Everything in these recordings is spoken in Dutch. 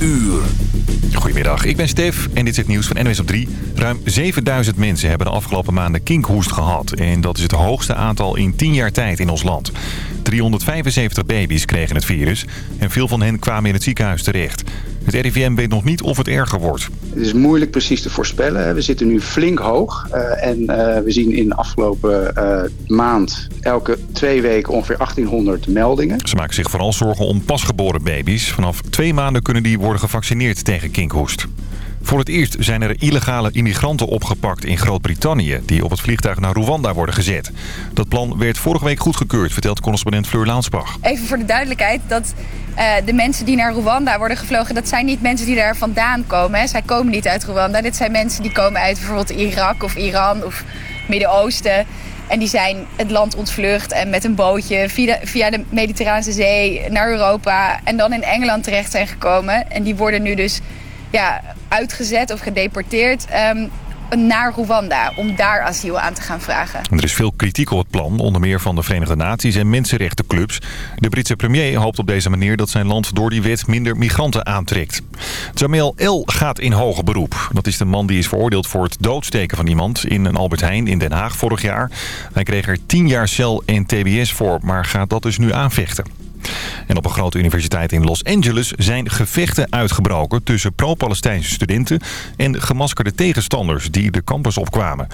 uur. Goedemiddag, ik ben Stef en dit is het nieuws van NWS op 3. Ruim 7000 mensen hebben de afgelopen maanden kinkhoest gehad. En dat is het hoogste aantal in 10 jaar tijd in ons land. 375 baby's kregen het virus en veel van hen kwamen in het ziekenhuis terecht. Het RIVM weet nog niet of het erger wordt. Het is moeilijk precies te voorspellen. We zitten nu flink hoog. Uh, en uh, we zien in de afgelopen uh, maand elke twee weken ongeveer 1800 meldingen. Ze maken zich vooral zorgen om pasgeboren baby's. Vanaf twee maanden kunnen die worden gevaccineerd tegen kinkhoest. Voor het eerst zijn er illegale immigranten opgepakt in Groot-Brittannië... die op het vliegtuig naar Rwanda worden gezet. Dat plan werd vorige week goedgekeurd, vertelt correspondent Fleur Laansbach. Even voor de duidelijkheid, dat uh, de mensen die naar Rwanda worden gevlogen... dat zijn niet mensen die daar vandaan komen. Hè. Zij komen niet uit Rwanda. Dit zijn mensen die komen uit bijvoorbeeld Irak of Iran of Midden-Oosten... En die zijn het land ontvlucht en met een bootje via, via de Mediterrane Zee naar Europa... en dan in Engeland terecht zijn gekomen. En die worden nu dus ja, uitgezet of gedeporteerd um, naar Rwanda om daar asiel aan te gaan vragen. Er is veel kritiek op het plan, onder meer van de Verenigde Naties en mensenrechtenclubs. De Britse premier hoopt op deze manier dat zijn land door die wet minder migranten aantrekt. Jamel L. gaat in hoger beroep. Dat is de man die is veroordeeld voor het doodsteken van iemand in een Albert Heijn in Den Haag vorig jaar. Hij kreeg er 10 jaar cel en tbs voor, maar gaat dat dus nu aanvechten. En op een grote universiteit in Los Angeles zijn gevechten uitgebroken tussen pro-Palestijnse studenten en gemaskerde tegenstanders die de campus opkwamen.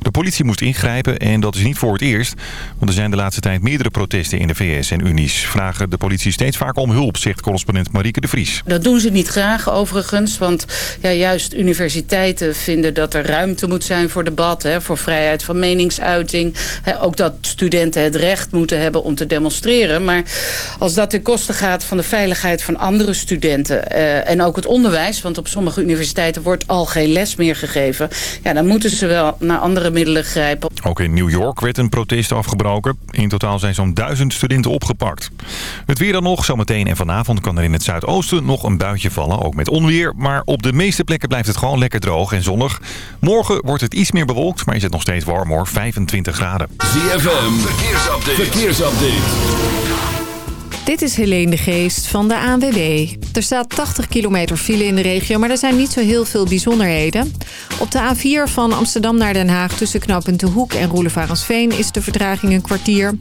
De politie moest ingrijpen en dat is niet voor het eerst, want er zijn de laatste tijd meerdere protesten in de VS en Unies. Vragen de politie steeds vaak om hulp, zegt correspondent Marieke de Vries. Dat doen ze niet graag overigens, want ja, juist universiteiten vinden dat er ruimte moet zijn voor debat, hè, voor vrijheid van meningsuiting. Hè, ook dat studenten het recht moeten hebben om te demonstreren, maar als dat ten koste gaat van de veiligheid van andere studenten... Uh, en ook het onderwijs, want op sommige universiteiten wordt al geen les meer gegeven... ja, dan moeten ze wel naar andere middelen grijpen. Ook in New York werd een protest afgebroken. In totaal zijn zo'n duizend studenten opgepakt. Het weer dan nog. Zometeen en vanavond kan er in het zuidoosten nog een buitje vallen. Ook met onweer. Maar op de meeste plekken blijft het gewoon lekker droog en zonnig. Morgen wordt het iets meer bewolkt, maar is het nog steeds warm hoor. 25 graden. ZFM, verkeersupdate. verkeersupdate. Dit is Helene de Geest van de ANWB. Er staat 80 kilometer file in de regio, maar er zijn niet zo heel veel bijzonderheden. Op de A4 van Amsterdam naar Den Haag tussen knooppunt De Hoek en Roelevarensveen is de vertraging een kwartier.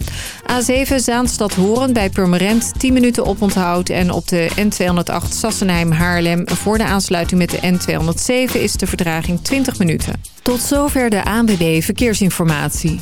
A7 Zaanstad-Horen bij Purmerend 10 minuten oponthoud. En op de N208 Sassenheim-Haarlem voor de aansluiting met de N207 is de vertraging 20 minuten. Tot zover de ANWB Verkeersinformatie.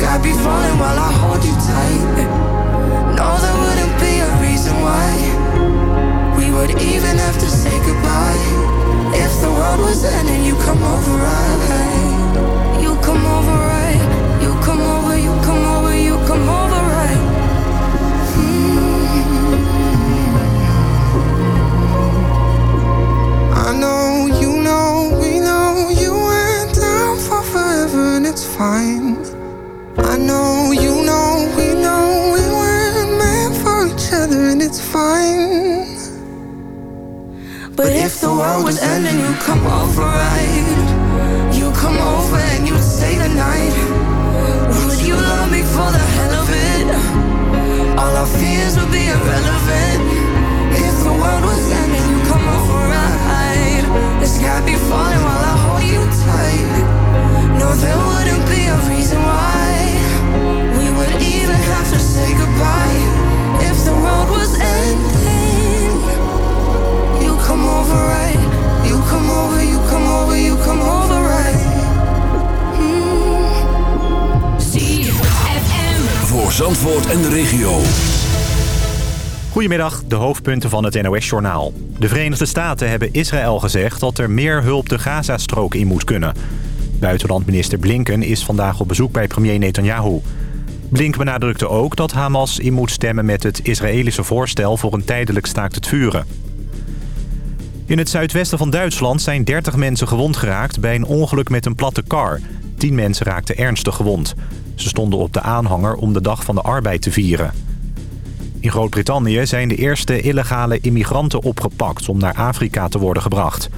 Sky be falling while I hold you tight. No, there wouldn't be a reason why we would even van het NOS-journaal. De Verenigde Staten hebben Israël gezegd dat er meer hulp de Gazastrook in moet kunnen. Buitenlandminister Blinken is vandaag op bezoek bij premier Netanyahu. Blink benadrukte ook dat Hamas in moet stemmen met het Israëlische voorstel voor een tijdelijk staakt het vuren. In het zuidwesten van Duitsland zijn 30 mensen gewond geraakt bij een ongeluk met een platte kar. 10 mensen raakten ernstig gewond. Ze stonden op de aanhanger om de dag van de arbeid te vieren. In Groot-Brittannië zijn de eerste illegale immigranten opgepakt om naar Afrika te worden gebracht.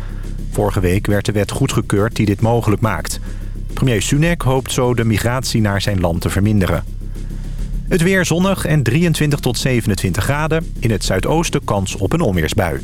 Vorige week werd de wet goedgekeurd die dit mogelijk maakt. Premier Sunak hoopt zo de migratie naar zijn land te verminderen. Het weer zonnig en 23 tot 27 graden. In het zuidoosten kans op een onweersbui.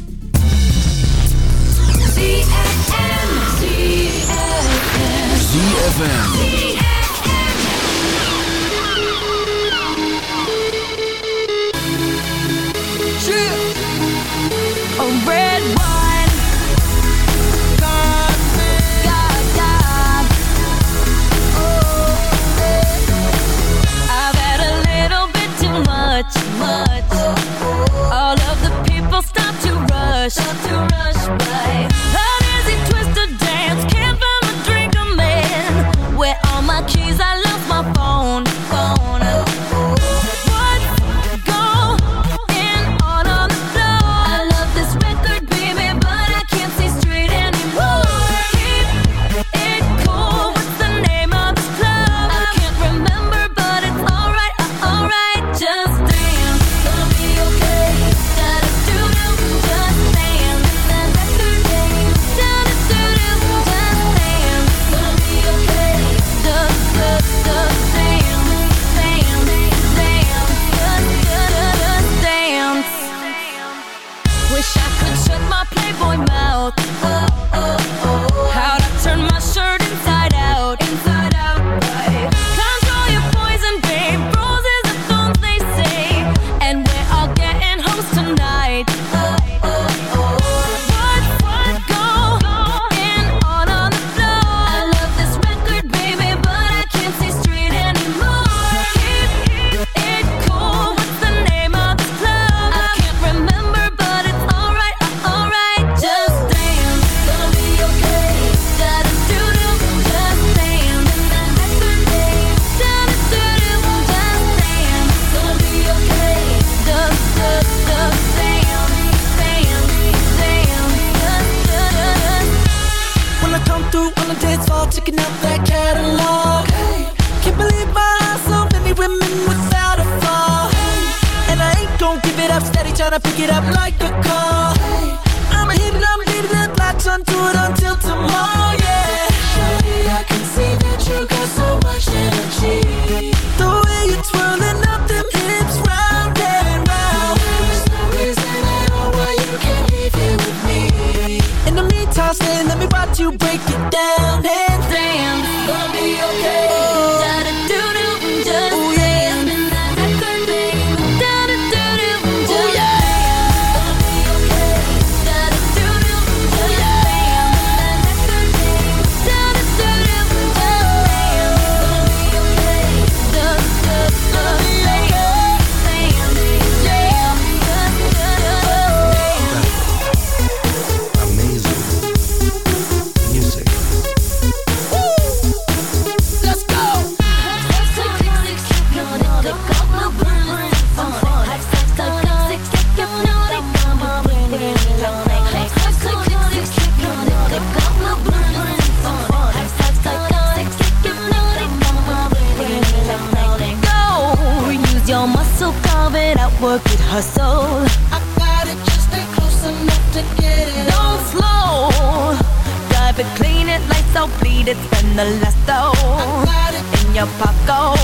pick it up like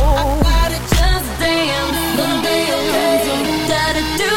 I gotta just dance. One day I'll gotta do.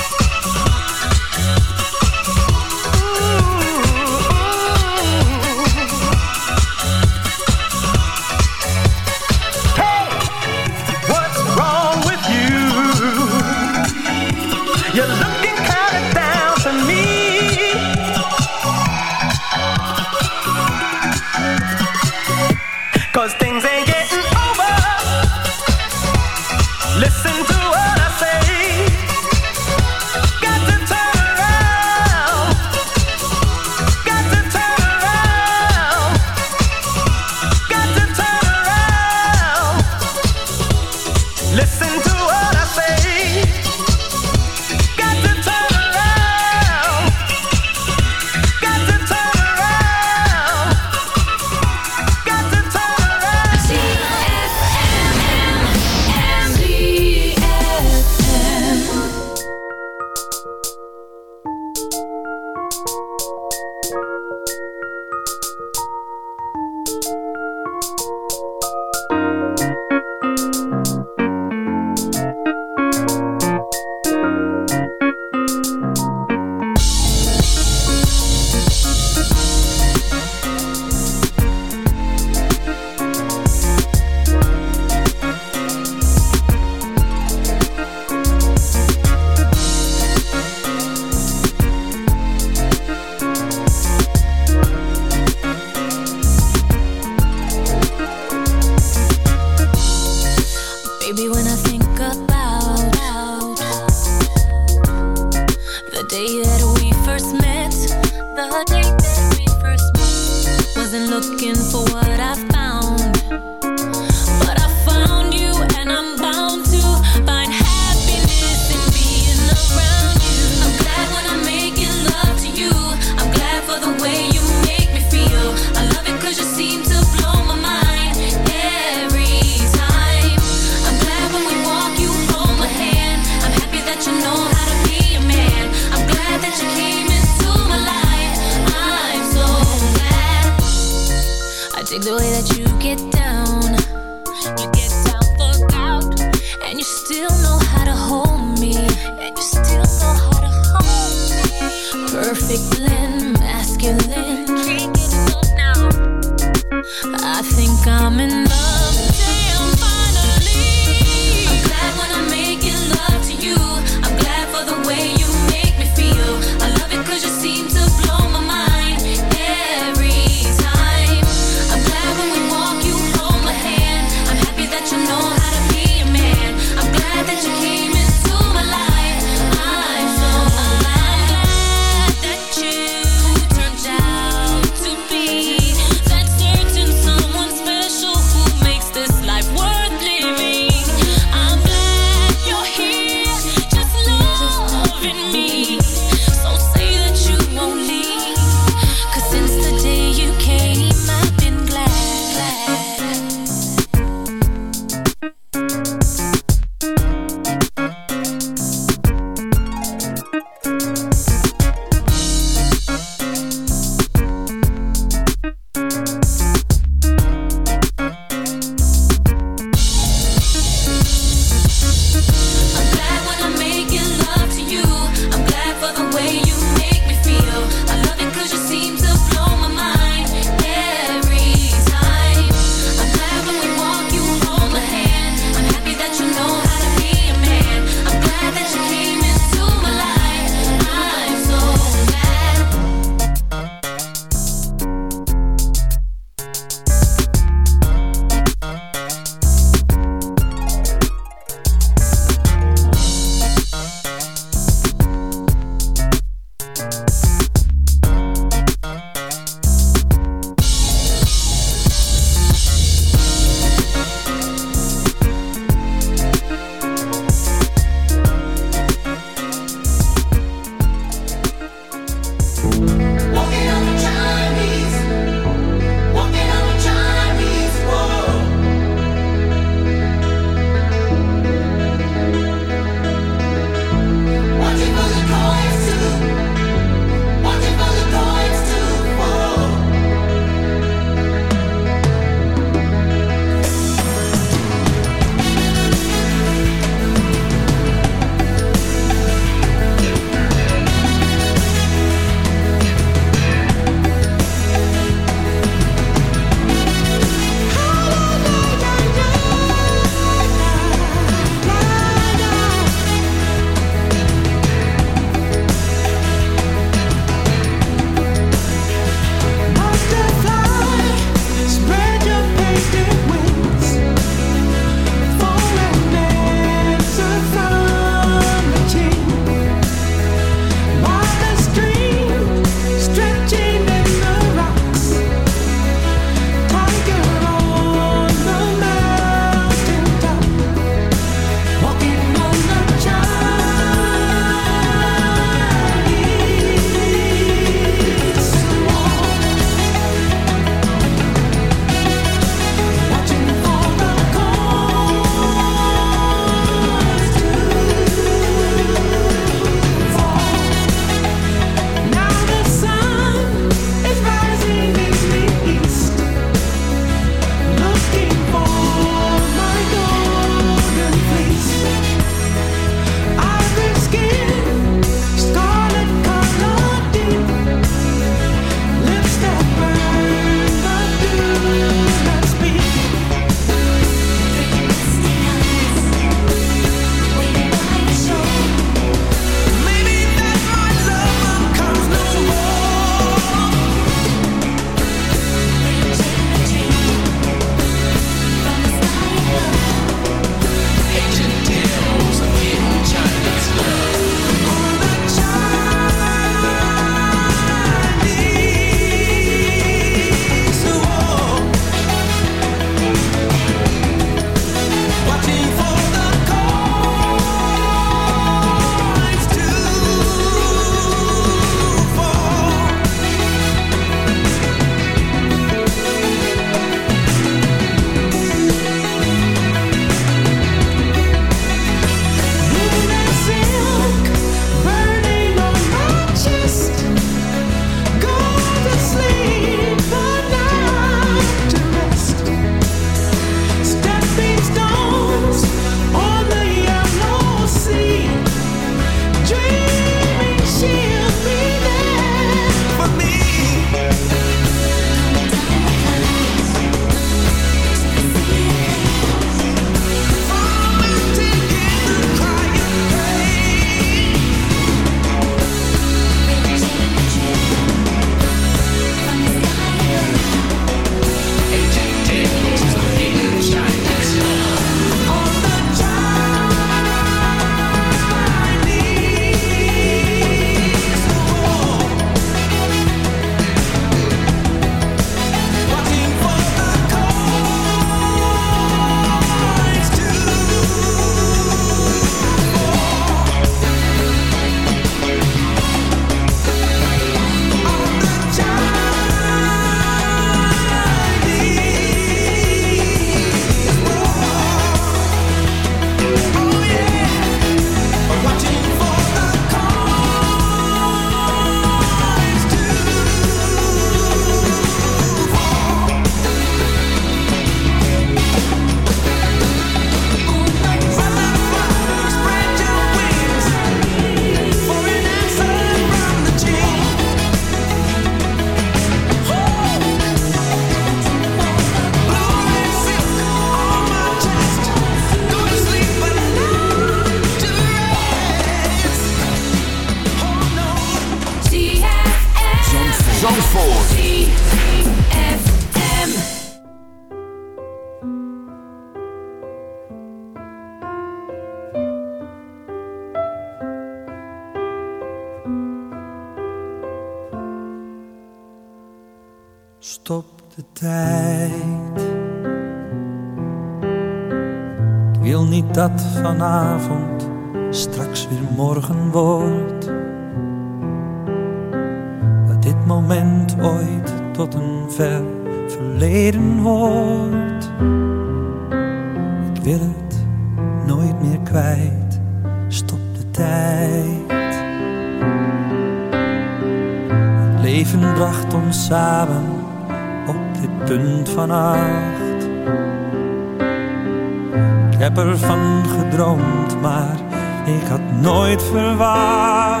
maar ik had nooit verwacht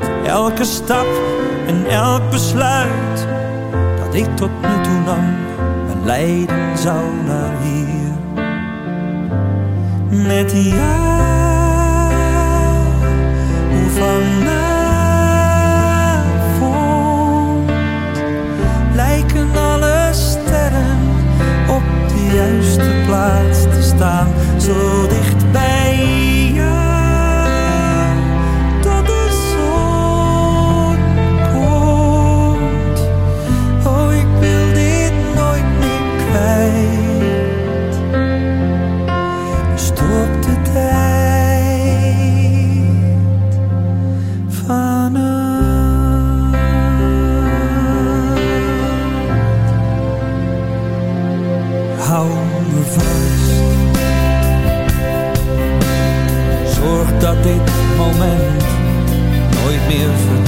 dat elke stap en elk besluit dat ik tot nu toe nam, mijn lijden zou naar hier. Met jou, hoe vanavond lijken alle sterren op de juiste plaats zo dicht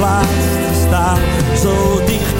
plaats te staan, zo dicht